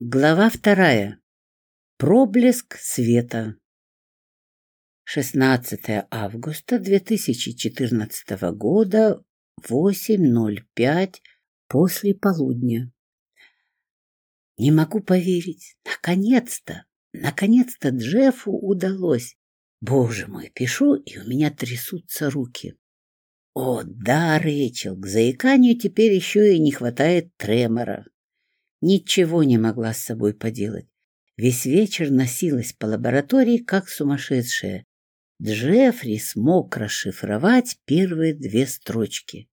Глава вторая. Проблеск света. 16 августа 2014 года, 8.05 после полудня. Не могу поверить. Наконец-то, наконец-то Джеффу удалось. Боже мой, пишу, и у меня трясутся руки. О, да, Рэйчел, к заиканию теперь еще и не хватает тремора. Ничего не могла с собой поделать. Весь вечер носилась по лаборатории, как сумасшедшая. Джеффри смог расшифровать первые две строчки.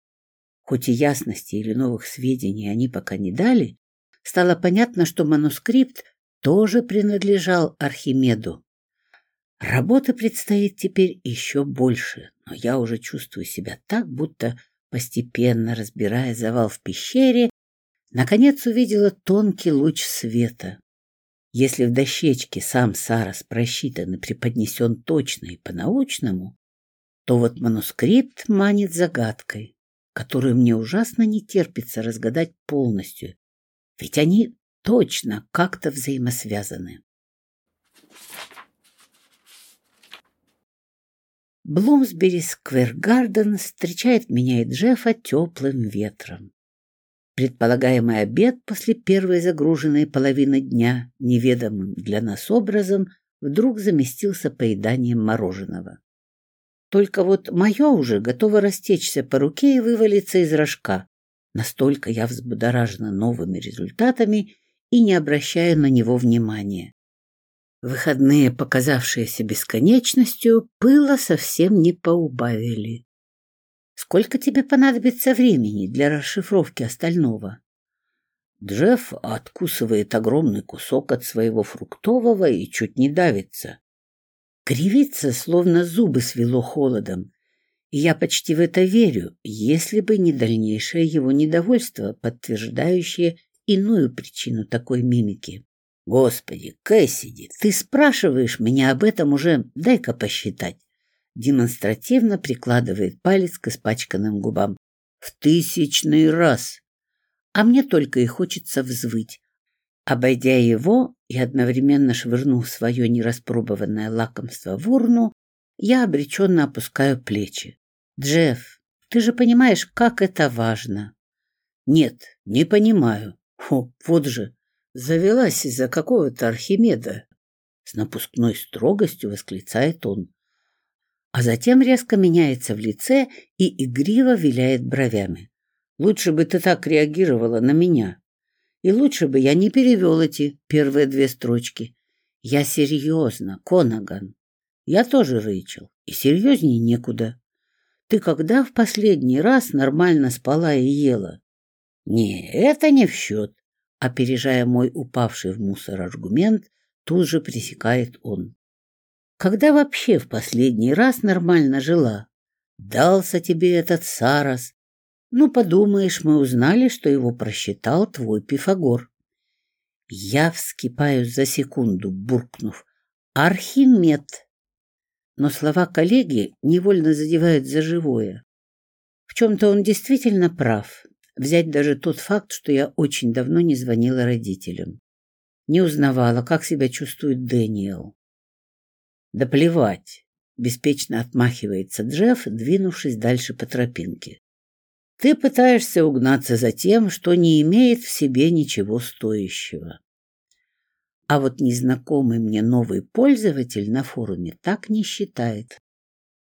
Хоть и ясности или новых сведений они пока не дали, стало понятно, что манускрипт тоже принадлежал Архимеду. Работы предстоит теперь еще больше, но я уже чувствую себя так, будто, постепенно разбирая завал в пещере, наконец увидела тонкий луч света. Если в дощечке сам Сарас просчитан и преподнесен точно и по-научному, то вот манускрипт манит загадкой, которую мне ужасно не терпится разгадать полностью, ведь они точно как-то взаимосвязаны. Блумсбери Сквер-Гарден встречает меня и Джеффа теплым ветром. Предполагаемый обед после первой загруженной половины дня неведомым для нас образом вдруг заместился поеданием мороженого. Только вот мое уже готово растечься по руке и вывалиться из рожка. Настолько я взбудоражена новыми результатами и не обращаю на него внимания. Выходные, показавшиеся бесконечностью, пыла совсем не поубавили. Сколько тебе понадобится времени для расшифровки остального? Джефф откусывает огромный кусок от своего фруктового и чуть не давится. Кривится, словно зубы свело холодом. И я почти в это верю, если бы не дальнейшее его недовольство, подтверждающее иную причину такой мимики. Господи, Кэссиди, ты спрашиваешь меня об этом уже, дай-ка посчитать демонстративно прикладывает палец к испачканным губам. В тысячный раз. А мне только и хочется взвыть. Обойдя его и одновременно швырнув свое нераспробованное лакомство в урну, я обреченно опускаю плечи. «Джефф, ты же понимаешь, как это важно!» «Нет, не понимаю. О, вот же, завелась из-за какого-то Архимеда!» С напускной строгостью восклицает он а затем резко меняется в лице и игриво виляет бровями. Лучше бы ты так реагировала на меня. И лучше бы я не перевел эти первые две строчки. Я серьезно, Конаган. Я тоже Рэйчел, и серьезней некуда. Ты когда в последний раз нормально спала и ела? Не, это не в счет. Опережая мой упавший в мусор аргумент, тут же пресекает он. Когда вообще в последний раз нормально жила? Дался тебе этот Сарас. Ну, подумаешь, мы узнали, что его просчитал твой Пифагор. Я вскипаю за секунду, буркнув. Архимед. Но слова коллеги невольно задевают за живое. В чем-то он действительно прав. Взять даже тот факт, что я очень давно не звонила родителям. Не узнавала, как себя чувствует Дэниел. Да плевать, беспечно отмахивается Джефф, двинувшись дальше по тропинке. Ты пытаешься угнаться за тем, что не имеет в себе ничего стоящего. А вот незнакомый мне новый пользователь на форуме так не считает.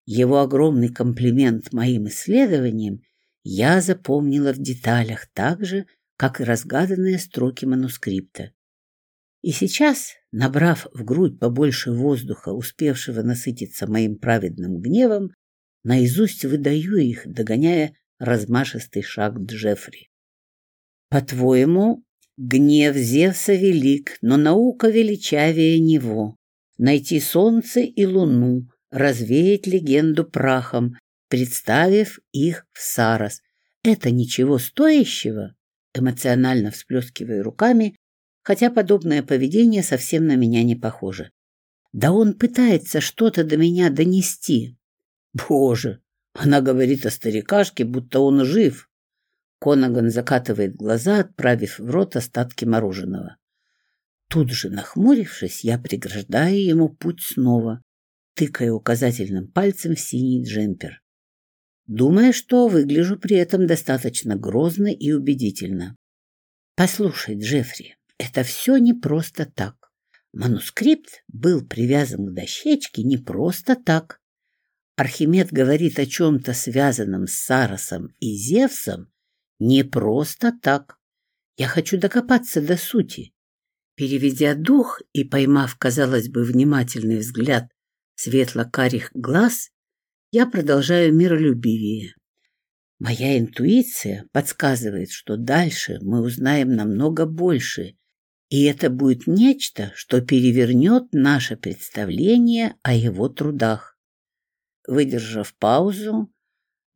Его огромный комплимент моим исследованиям я запомнила в деталях так же, как и разгаданные строки манускрипта. И сейчас, набрав в грудь побольше воздуха, успевшего насытиться моим праведным гневом, наизусть выдаю их, догоняя размашистый шаг Джеффри. По-твоему, гнев Зевса велик, но наука величавее него. Найти солнце и луну, развеять легенду прахом, представив их в Сарас. Это ничего стоящего? Эмоционально всплескивая руками, хотя подобное поведение совсем на меня не похоже. Да он пытается что-то до меня донести. Боже, она говорит о старикашке, будто он жив. Конаган закатывает глаза, отправив в рот остатки мороженого. Тут же, нахмурившись, я преграждаю ему путь снова, тыкая указательным пальцем в синий джемпер, думая, что выгляжу при этом достаточно грозно и убедительно. «Послушай, Джеффри, это все не просто так. Манускрипт был привязан к дощечке не просто так. Архимед говорит о чем-то связанном с Саросом и Зевсом не просто так. Я хочу докопаться до сути. Переведя дух и поймав, казалось бы, внимательный взгляд светло-карих глаз, я продолжаю миролюбивее. Моя интуиция подсказывает, что дальше мы узнаем намного больше, и это будет нечто, что перевернет наше представление о его трудах. Выдержав паузу,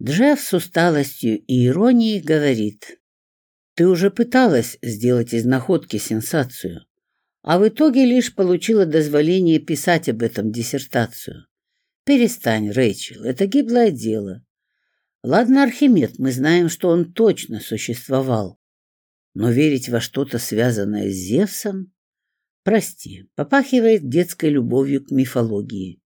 Джефф с усталостью и иронией говорит, «Ты уже пыталась сделать из находки сенсацию, а в итоге лишь получила дозволение писать об этом диссертацию. Перестань, Рэйчел, это гиблое дело. Ладно, Архимед, мы знаем, что он точно существовал. Но верить во что-то, связанное с Зевсом, прости, попахивает детской любовью к мифологии.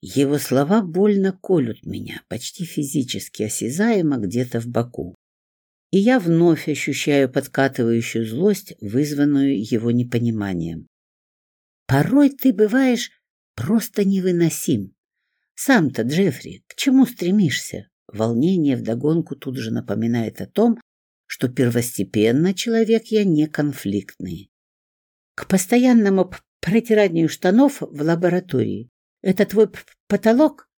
Его слова больно колют меня, почти физически осязаемо где-то в боку. И я вновь ощущаю подкатывающую злость, вызванную его непониманием. Порой ты бываешь просто невыносим. Сам-то, Джеффри, к чему стремишься? Волнение вдогонку тут же напоминает о том, что первостепенно человек я не конфликтный. К постоянному протиранию штанов в лаборатории. Это твой потолок?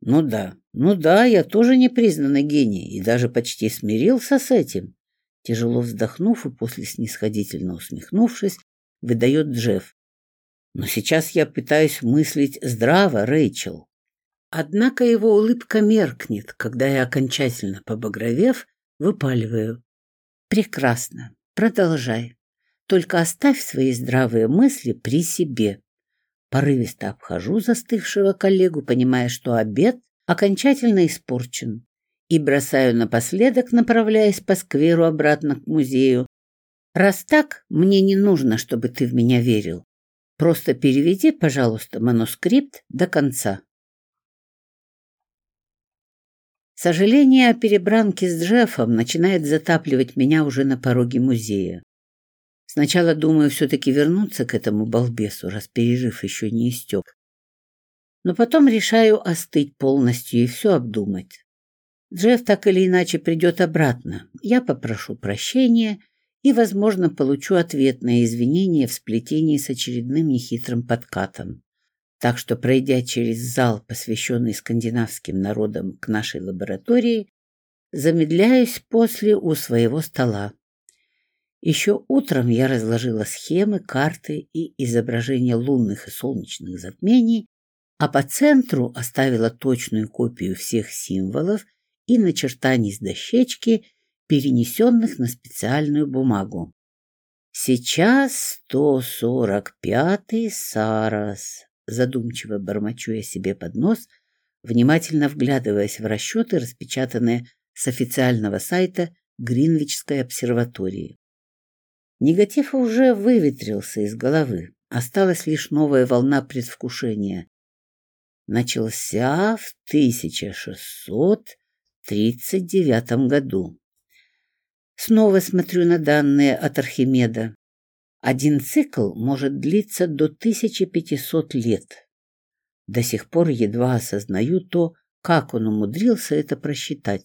Ну да, ну да, я тоже непризнанный гений и даже почти смирился с этим. Тяжело вздохнув и после снисходительно усмехнувшись, выдает Джефф. Но сейчас я пытаюсь мыслить здраво, Рэйчел. Однако его улыбка меркнет, когда я окончательно побагровев, Выпаливаю. Прекрасно. Продолжай. Только оставь свои здравые мысли при себе. Порывисто обхожу застывшего коллегу, понимая, что обед окончательно испорчен, и бросаю напоследок, направляясь по скверу обратно к музею. Раз так, мне не нужно, чтобы ты в меня верил. Просто переведи, пожалуйста, манускрипт до конца. Сожаление о перебранке с Джеффом начинает затапливать меня уже на пороге музея. Сначала думаю все-таки вернуться к этому балбесу, раз пережив еще не истек. Но потом решаю остыть полностью и все обдумать. Джефф так или иначе придет обратно. Я попрошу прощения и, возможно, получу ответное извинение в сплетении с очередным нехитрым подкатом. Так что, пройдя через зал, посвященный скандинавским народам к нашей лаборатории, замедляюсь после у своего стола. Еще утром я разложила схемы, карты и изображения лунных и солнечных затмений, а по центру оставила точную копию всех символов и начертаний с дощечки, перенесенных на специальную бумагу. Сейчас 145-й Сарас, задумчиво бормочу я себе под нос, внимательно вглядываясь в расчеты, распечатанные с официального сайта Гринвичской обсерватории. Негатив уже выветрился из головы, осталась лишь новая волна предвкушения. Начался в 1639 году. Снова смотрю на данные от Архимеда. Один цикл может длиться до 1500 лет. До сих пор едва осознаю то, как он умудрился это просчитать.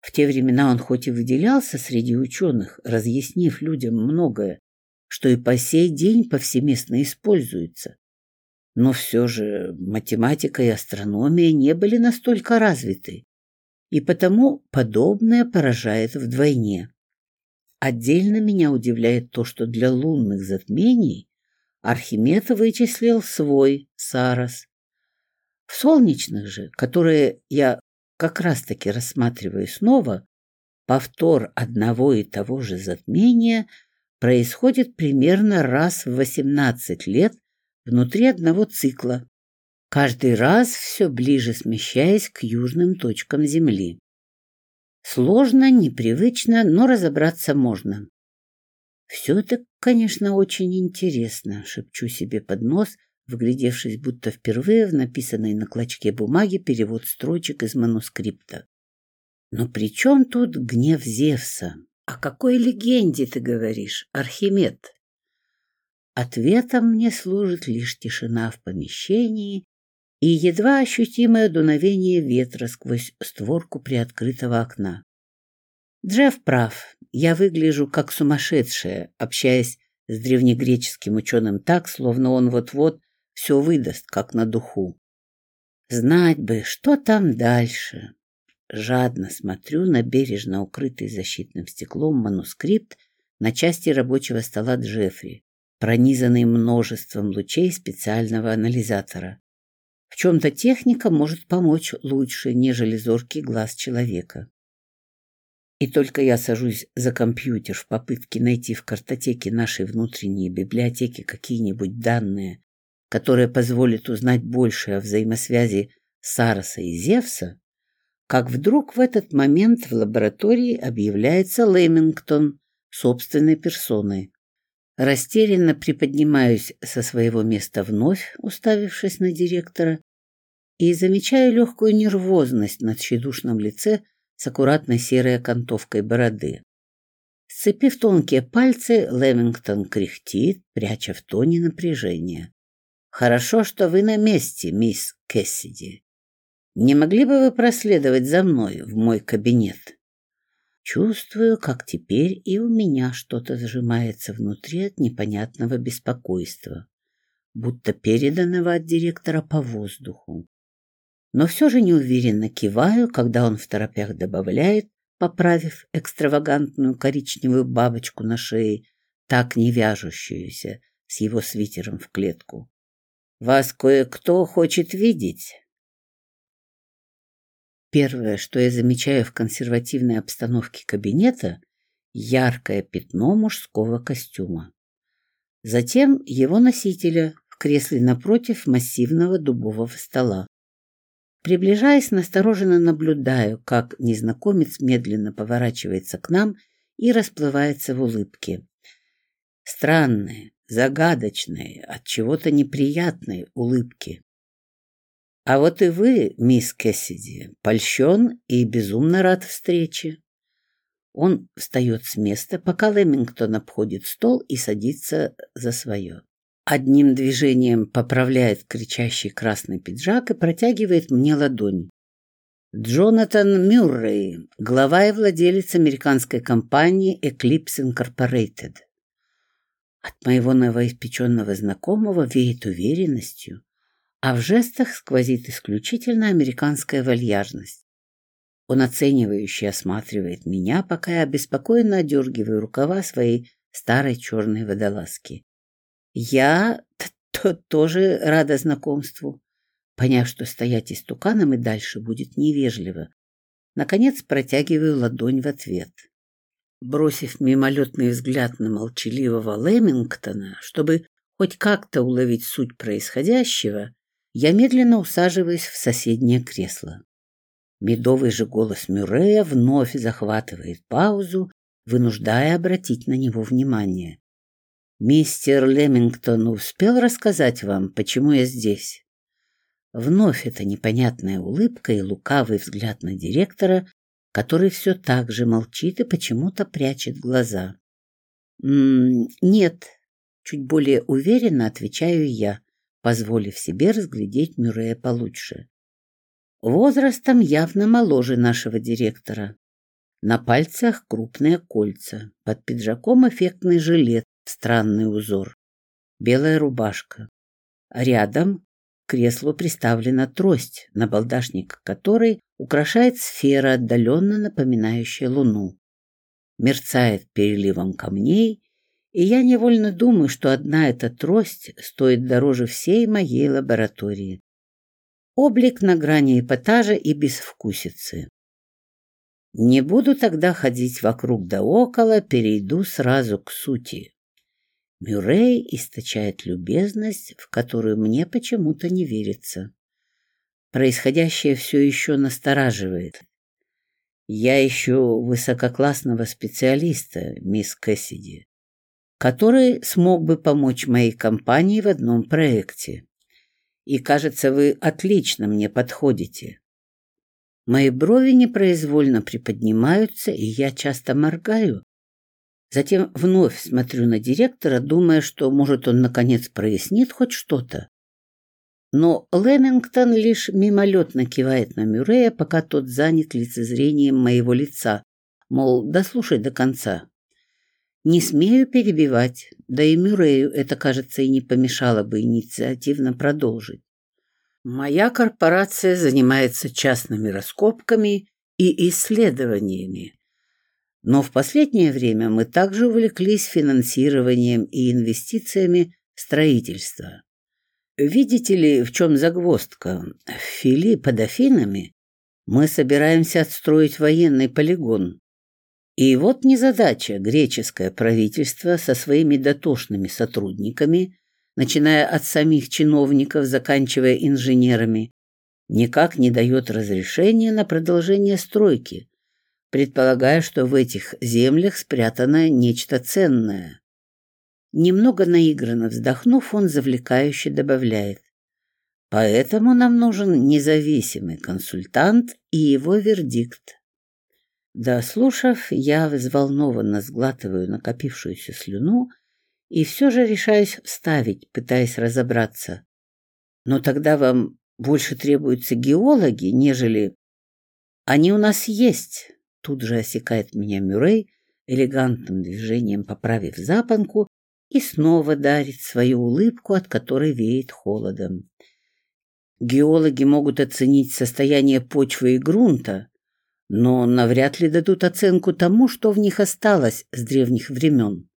В те времена он хоть и выделялся среди ученых, разъяснив людям многое, что и по сей день повсеместно используется. Но все же математика и астрономия не были настолько развиты, и потому подобное поражает вдвойне. Отдельно меня удивляет то, что для лунных затмений Архимед вычислил свой Сарос. В солнечных же, которые я как раз-таки рассматриваю снова, повтор одного и того же затмения происходит примерно раз в 18 лет внутри одного цикла, каждый раз все ближе смещаясь к южным точкам Земли. Сложно, непривычно, но разобраться можно. Все это, конечно, очень интересно, шепчу себе под нос, вглядевшись будто впервые в написанный на клочке бумаги перевод строчек из манускрипта. Но при чем тут гнев Зевса? О какой легенде ты говоришь, Архимед? Ответом мне служит лишь тишина в помещении и едва ощутимое дуновение ветра сквозь створку приоткрытого окна. Джефф прав, я выгляжу как сумасшедшая, общаясь с древнегреческим ученым так, словно он вот-вот все выдаст, как на духу. Знать бы, что там дальше. Жадно смотрю на бережно укрытый защитным стеклом манускрипт на части рабочего стола Джеффри, пронизанный множеством лучей специального анализатора. В чем-то техника может помочь лучше, нежели зоркий глаз человека. И только я сажусь за компьютер в попытке найти в картотеке нашей внутренней библиотеки какие-нибудь данные, которые позволят узнать больше о взаимосвязи Сароса и Зевса, как вдруг в этот момент в лаборатории объявляется Лемингтон собственной персоной. Растерянно приподнимаюсь со своего места вновь, уставившись на директора, и замечаю легкую нервозность на тщедушном лице с аккуратной серой окантовкой бороды. Сцепив тонкие пальцы, Лемингтон кряхтит, пряча в тоне напряжение. «Хорошо, что вы на месте, мисс Кэссиди. Не могли бы вы проследовать за мной в мой кабинет?» Чувствую, как теперь и у меня что-то сжимается внутри от непонятного беспокойства, будто переданного от директора по воздуху. Но все же неуверенно киваю, когда он в торопях добавляет, поправив экстравагантную коричневую бабочку на шее, так не вяжущуюся с его свитером в клетку. «Вас кое-кто хочет видеть». Первое, что я замечаю в консервативной обстановке кабинета, яркое пятно мужского костюма. Затем его носителя в кресле напротив массивного дубового стола. Приближаясь, настороженно наблюдаю, как незнакомец медленно поворачивается к нам и расплывается в улыбке. Странные, загадочные, от чего-то неприятные улыбки. А вот и вы, мисс Кэссиди, польщен и безумно рад встрече. Он встает с места, пока Лемингтон обходит стол и садится за свое. Одним движением поправляет кричащий красный пиджак и протягивает мне ладонь. Джонатан Мюррей, глава и владелец американской компании Eclipse Incorporated. От моего новоиспеченного знакомого веет уверенностью, а в жестах сквозит исключительно американская вальяжность. Он оценивающе осматривает меня, пока я беспокойно одергиваю рукава своей старой черной водолазки. Я -то тоже рада знакомству. Поняв, что стоять истуканом и дальше будет невежливо, наконец протягиваю ладонь в ответ. Бросив мимолетный взгляд на молчаливого Лемингтона, чтобы хоть как-то уловить суть происходящего, я медленно усаживаюсь в соседнее кресло. Медовый же голос Мюррея вновь захватывает паузу, вынуждая обратить на него внимание. «Мистер Лемингтон успел рассказать вам, почему я здесь?» Вновь эта непонятная улыбка и лукавый взгляд на директора, который все так же молчит и почему-то прячет глаза. «М -м, «Нет», — чуть более уверенно отвечаю я, позволив себе разглядеть Мюррея получше. Возрастом явно моложе нашего директора. На пальцах крупные кольца, под пиджаком эффектный жилет, странный узор, белая рубашка. Рядом к креслу приставлена трость, на балдашник которой украшает сфера, отдаленно напоминающая луну. Мерцает переливом камней и я невольно думаю, что одна эта трость стоит дороже всей моей лаборатории. Облик на грани эпатажа и безвкусицы. Не буду тогда ходить вокруг да около, перейду сразу к сути. Мюррей источает любезность, в которую мне почему-то не верится. Происходящее все еще настораживает. Я ищу высококлассного специалиста, мисс Кэссиди. Который смог бы помочь моей компании в одном проекте. И, кажется, вы отлично мне подходите. Мои брови непроизвольно приподнимаются, и я часто моргаю. Затем вновь смотрю на директора, думая, что, может, он, наконец, прояснит хоть что-то. Но Лемингтон лишь мимолетно кивает на Мюррея, пока тот занят лицезрением моего лица, мол, дослушай до конца. Не смею перебивать, да и Мюррею это, кажется, и не помешало бы инициативно продолжить. Моя корпорация занимается частными раскопками и исследованиями. Но в последнее время мы также увлеклись финансированием и инвестициями в строительство. Видите ли, в чем загвоздка? В Фили под Афинами мы собираемся отстроить военный полигон. И вот незадача греческое правительство со своими дотошными сотрудниками начиная от самих чиновников, заканчивая инженерами, никак не дает разрешения на продолжение стройки, предполагая, что в этих землях спрятано нечто ценное. Немного наигранно вздохнув, он завлекающе добавляет. Поэтому нам нужен независимый консультант и его вердикт. Дослушав, я взволнованно сглатываю накопившуюся слюну и все же решаюсь вставить, пытаясь разобраться. Но тогда вам больше требуются геологи, нежели... Они у нас есть, тут же осекает меня Мюррей, элегантным движением поправив запонку, и снова дарит свою улыбку, от которой веет холодом. Геологи могут оценить состояние почвы и грунта, но навряд ли дадут оценку тому, что в них осталось с древних времен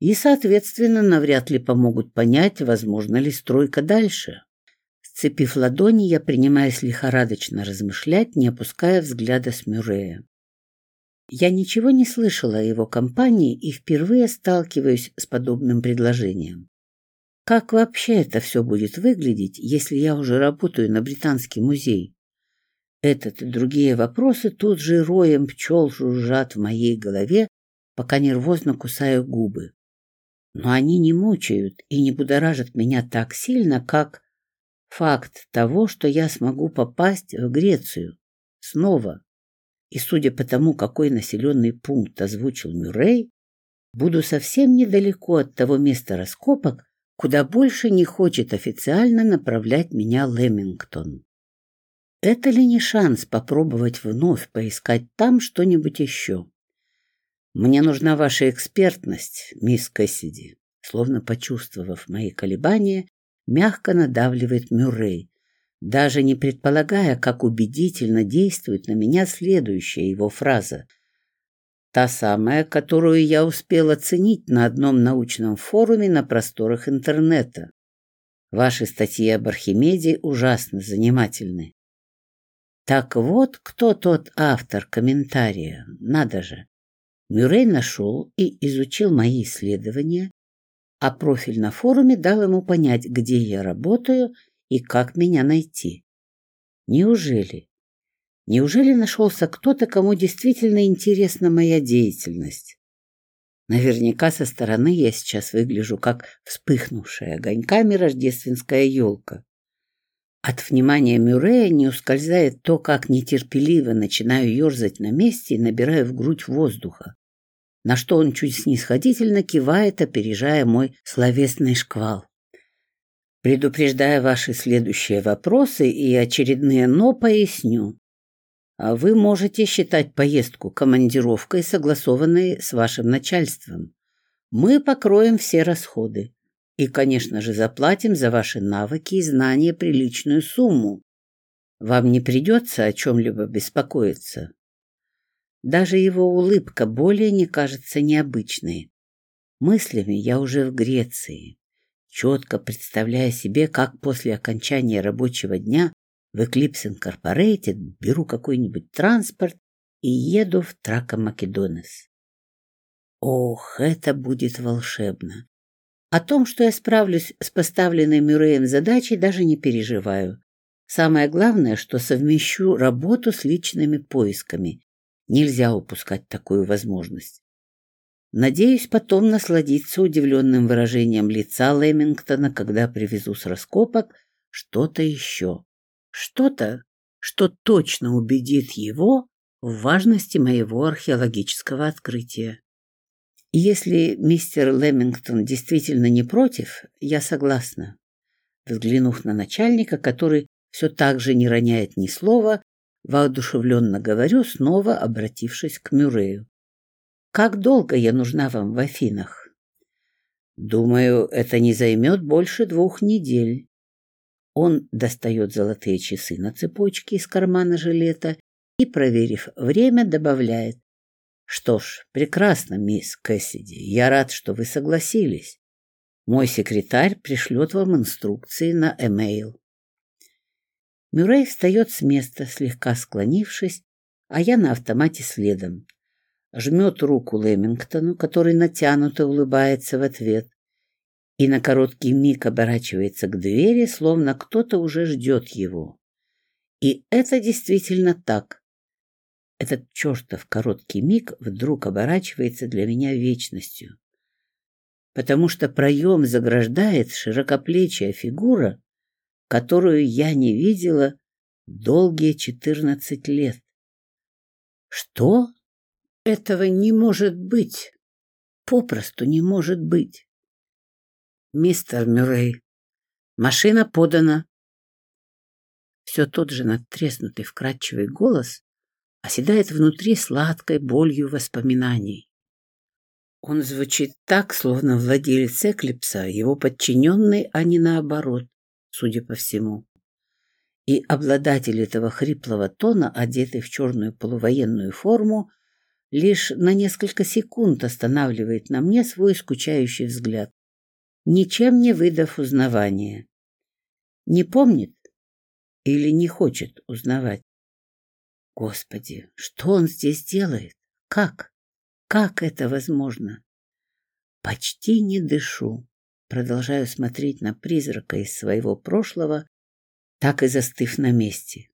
и, соответственно, навряд ли помогут понять, возможно ли стройка дальше. Сцепив ладони, я принимаюсь лихорадочно размышлять, не опуская взгляда с Мюррея. Я ничего не слышала о его компании и впервые сталкиваюсь с подобным предложением. Как вообще это все будет выглядеть, если я уже работаю на Британский музей? Этот и другие вопросы тут же роем пчел жужжат в моей голове, пока нервозно кусаю губы но они не мучают и не будоражат меня так сильно, как факт того, что я смогу попасть в Грецию снова. И судя по тому, какой населенный пункт озвучил Мюррей, буду совсем недалеко от того места раскопок, куда больше не хочет официально направлять меня Лемингтон. Это ли не шанс попробовать вновь поискать там что-нибудь еще? «Мне нужна ваша экспертность, мисс Кэссиди», словно почувствовав мои колебания, мягко надавливает Мюррей, даже не предполагая, как убедительно действует на меня следующая его фраза. Та самая, которую я успел оценить на одном научном форуме на просторах интернета. Ваши статьи об Архимеде ужасно занимательны. Так вот, кто тот автор комментария, надо же. Мюррей нашел и изучил мои исследования, а профиль на форуме дал ему понять, где я работаю и как меня найти. Неужели? Неужели нашелся кто-то, кому действительно интересна моя деятельность? Наверняка со стороны я сейчас выгляжу как вспыхнувшая огоньками рождественская елка. От внимания Мюррея не ускользает то, как нетерпеливо начинаю ерзать на месте и набираю в грудь воздуха, на что он чуть снисходительно кивает, опережая мой словесный шквал. Предупреждая ваши следующие вопросы и очередные «но», поясню. А вы можете считать поездку командировкой, согласованной с вашим начальством. Мы покроем все расходы. И, конечно же, заплатим за ваши навыки и знания приличную сумму. Вам не придется о чем-либо беспокоиться. Даже его улыбка более не кажется необычной. Мыслями я уже в Греции, четко представляя себе, как после окончания рабочего дня в Eclipse Incorporated беру какой-нибудь транспорт и еду в Трака Македонес. Ох, это будет волшебно! О том, что я справлюсь с поставленной Мюрреем задачей, даже не переживаю. Самое главное, что совмещу работу с личными поисками. Нельзя упускать такую возможность. Надеюсь потом насладиться удивленным выражением лица Лемингтона, когда привезу с раскопок что-то еще. Что-то, что точно убедит его в важности моего археологического открытия. Если мистер Лемингтон действительно не против, я согласна. Взглянув на начальника, который все так же не роняет ни слова, воодушевленно говорю, снова обратившись к Мюррею. «Как долго я нужна вам в Афинах?» «Думаю, это не займет больше двух недель». Он достает золотые часы на цепочке из кармана жилета и, проверив время, добавляет. «Что ж, прекрасно, мисс Кэссиди, я рад, что вы согласились. Мой секретарь пришлет вам инструкции на эмейл». Мюррей встает с места, слегка склонившись, а я на автомате следом. Жмет руку Лемингтону, который натянуто улыбается в ответ, и на короткий миг оборачивается к двери, словно кто-то уже ждет его. И это действительно так. Этот чертов короткий миг вдруг оборачивается для меня вечностью. Потому что проем заграждает широкоплечья фигура, которую я не видела долгие четырнадцать лет. Что? Этого не может быть. Попросту не может быть. Мистер Мюррей, машина подана. Все тот же надтреснутый вкрадчивый голос оседает внутри сладкой болью воспоминаний. Он звучит так, словно владелец Эклипса, его подчиненный, а не наоборот, судя по всему. И обладатель этого хриплого тона, одетый в черную полувоенную форму, лишь на несколько секунд останавливает на мне свой скучающий взгляд, ничем не выдав узнавания. Не помнит или не хочет узнавать. Господи, что он здесь делает? Как? Как это возможно? Почти не дышу. Продолжаю смотреть на призрака из своего прошлого, так и застыв на месте.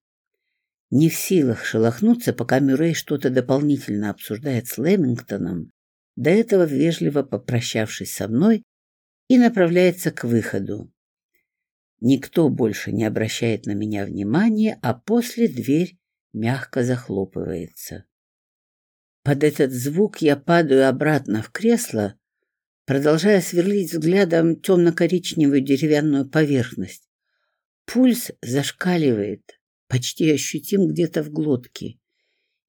Не в силах шелохнуться, пока Мюррей что-то дополнительно обсуждает с Лемингтоном, до этого вежливо попрощавшись со мной, и направляется к выходу. Никто больше не обращает на меня внимания, а после дверь мягко захлопывается. Под этот звук я падаю обратно в кресло, продолжая сверлить взглядом темно-коричневую деревянную поверхность. Пульс зашкаливает, почти ощутим где-то в глотке,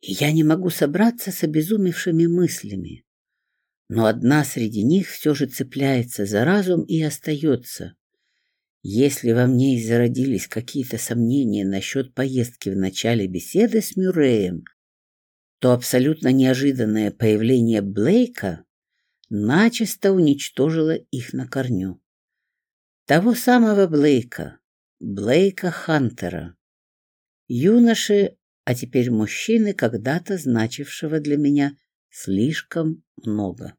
и я не могу собраться с обезумевшими мыслями. Но одна среди них все же цепляется за разум и остается. Если во мне и зародились какие-то сомнения насчет поездки в начале беседы с Мюрреем, то абсолютно неожиданное появление Блейка начисто уничтожило их на корню. Того самого Блейка, Блейка Хантера, юноши, а теперь мужчины, когда-то значившего для меня слишком много.